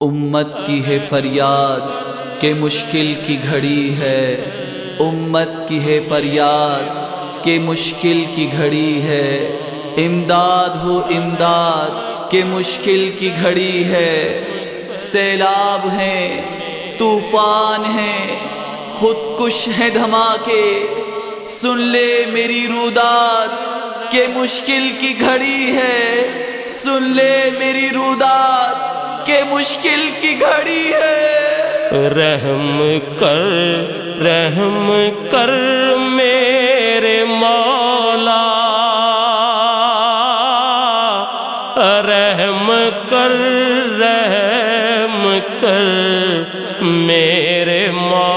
امت کی ہے فریاد کہ مشکل کی گھڑی ہے۔ امت کی ہے فریاد کہ مشکل کی گھڑی ہے۔ امداد ہو امداد کہ مشکل کی گھڑی ہے۔ سیلاب ہیں، طوفان ہیں۔ خود کش ہیں دھماکے۔ سن لے میری روداد کہ مشکل کی گھڑی ہے۔ سن لے میری روداد کہ مشکل کی گھڑی ہے۔ رحم کر رحم کر میرے مولا۔ رحم کر رحم کر میرے مولا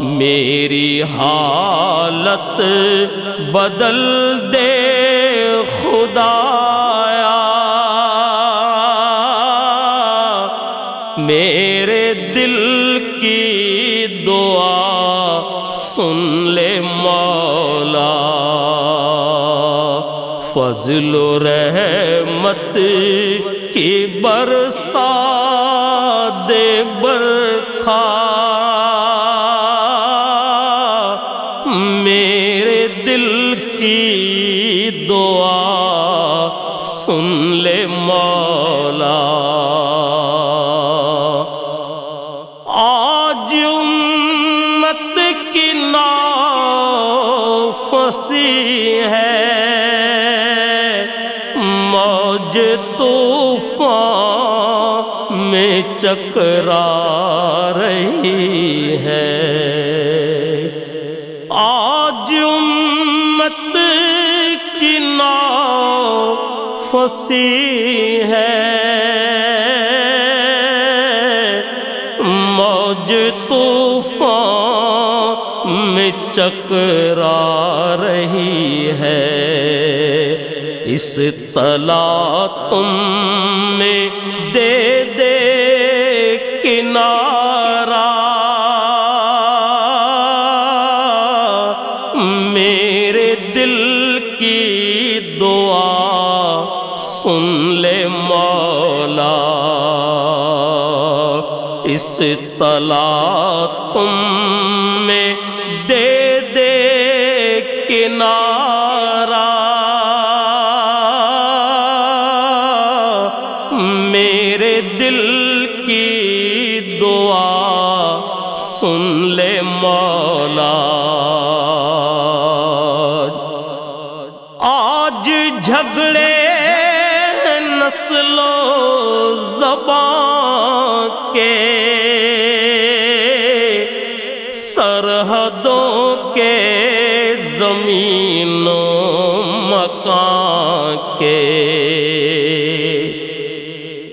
میری حالت بدل دے خدایا میرے دل کی دعا سن لے مولا فضل و رحمت کی برسا دے برکھا ہے موج طوفان میں چکرا رہی ہے۔ آج امت کی نا فسی ہے۔ موج طوفان میں چکرا رہی ہے۔ اس تلا تم میں دے دے کنارا میرے دل کی دعا سن لے مولا۔ اس تلا تم میں جھگڑے نسل و زبان کے سرحدوں کے زمین و مکان کے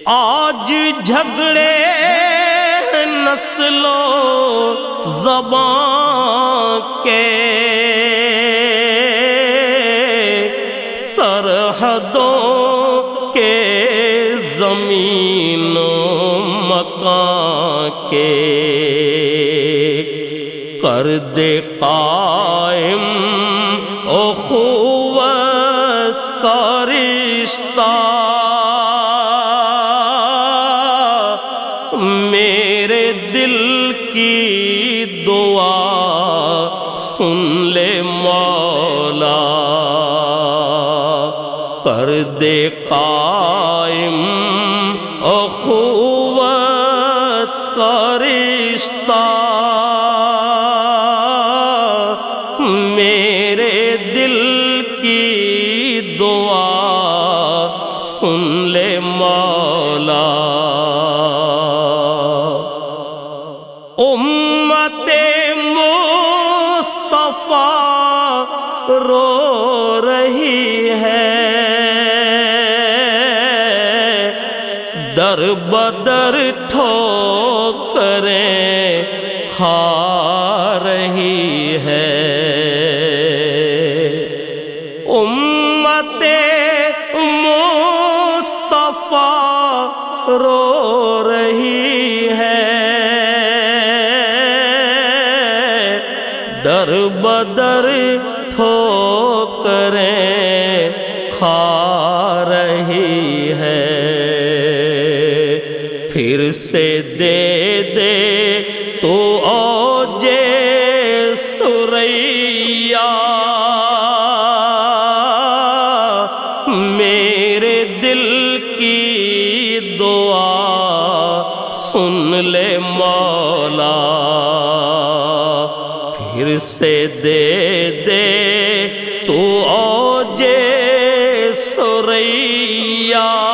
آج جھگڑے نسل و زبان کے کے کر دے قائم اخوت کا رشتہ میرے دل کی دعا سن لے مولا کر دے قائم بدر ٹھو کرے کھا رہی ہے۔ امت مصطفیٰ رو رہی ہے۔ در بدر ٹھو کرے کھا سے دے دے تو او جے سریا میرے دل کی دعا سن لے مولا، پھر سے دے دے تو او جے سریا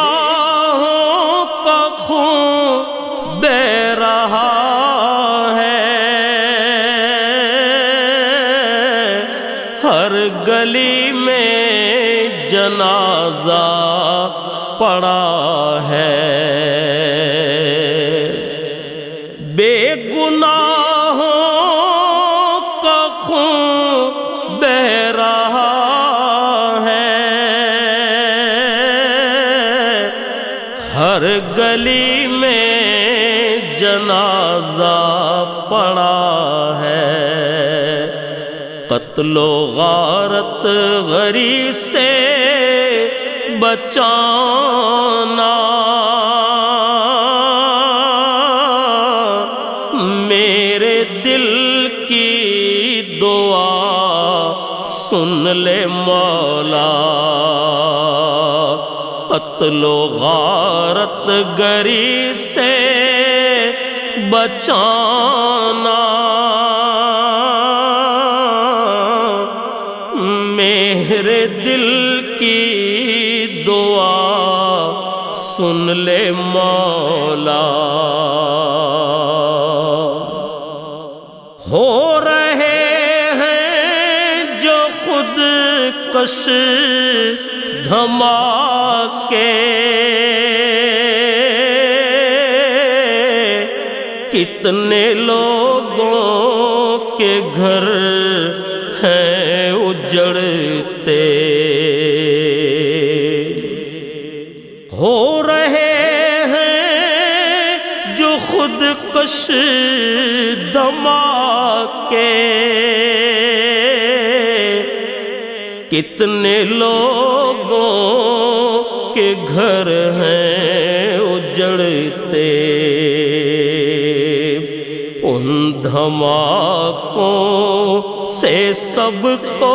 گناہوں کا خون رہا ہے۔ ہر گلی میں جنازہ پڑا ہے۔ بے گناہوں کا خون بہ گلی میں جنازہ پڑا ہے۔ قتل و غارت غری سے بچانا۔ میرے دل کی دعا سن لے مولا۔ قتل و غارت گری سے بچانا۔ میرے دل کی دعا سن لے مولا۔ ہو رہے ہیں جو خود کش دھماکے کتنے لوگوں کے گھر ہیں اجڑتے؟ ہو رہے ہیں جو خود کش دھماکے کتنے لوگوں گھر ہیں اجڑتے۔ ان دھماکوں سے سب کو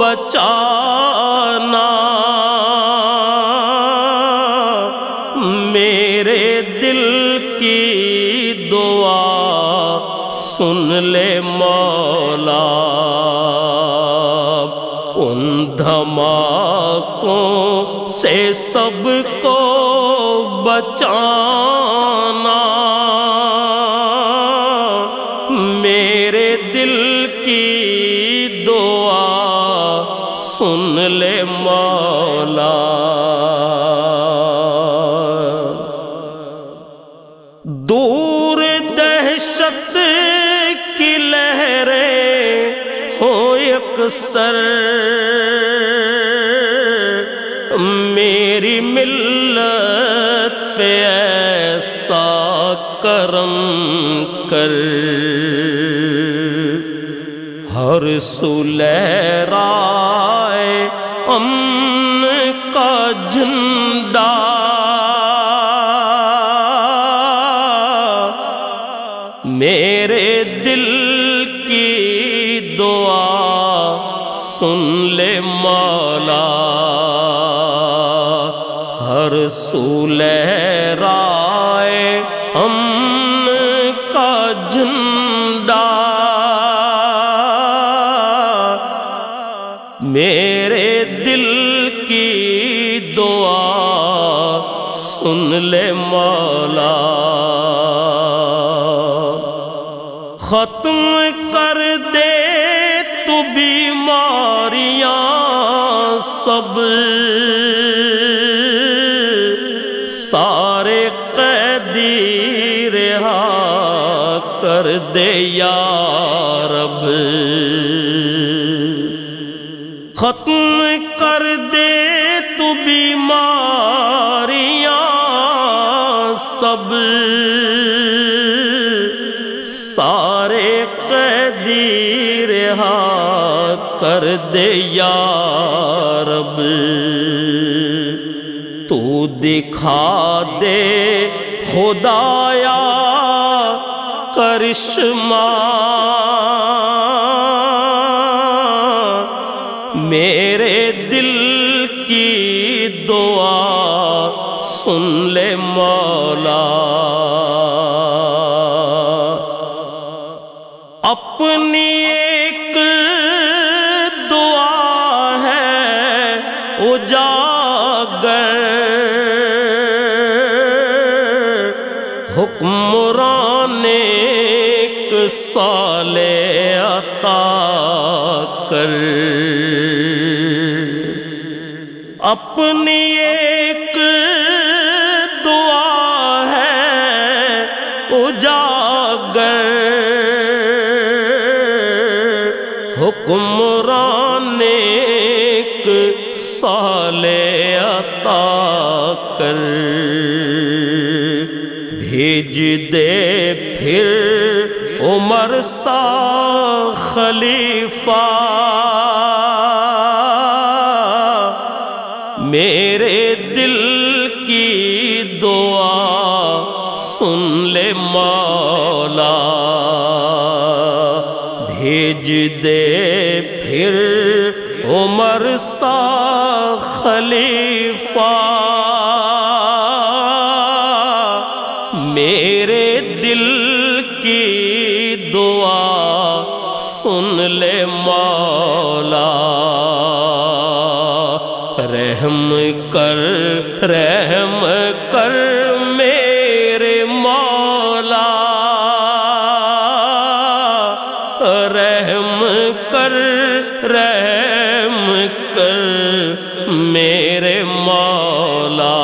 بچانا۔ دھماکوں سے سب کو بچانا۔ میرے دل کی دعا سن لے مولا۔ دور دہشت کی لہریں ہو یکسر کر۔ ہر سلیرائے امن کا جھنڈا۔ میرے دل کی دعا سن لے مولا۔ ہر سلیرائے میرے دل کی دعا سن لے مولا۔ ختم کر دے تو بیماریاں سب۔ سارے قیدی رہا کر دے یا رب۔ ختم کر دے تو بیماریاں سب۔ سارے قیدی رہا کر دے یا رب۔ تو دکھا دے خدایا کرشمہ۔ اجاگر حکمران ایک سال عطا کر۔ اپنی ایک دعا ہے اجاگر۔ حکمران بھیج دے پھر عمر سا خلیفہ۔ میرے دل کی دعا سن لے مولا۔ بھیج دے پھر عمر سا خلیفہ۔ سن لے مولا، رحم کر رحم کر میرے مولا، رحم کر رحم کر میرے مولا،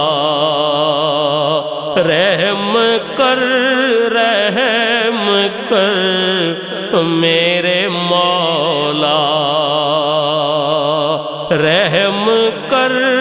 رحم کر رحم کر میرے رحم کر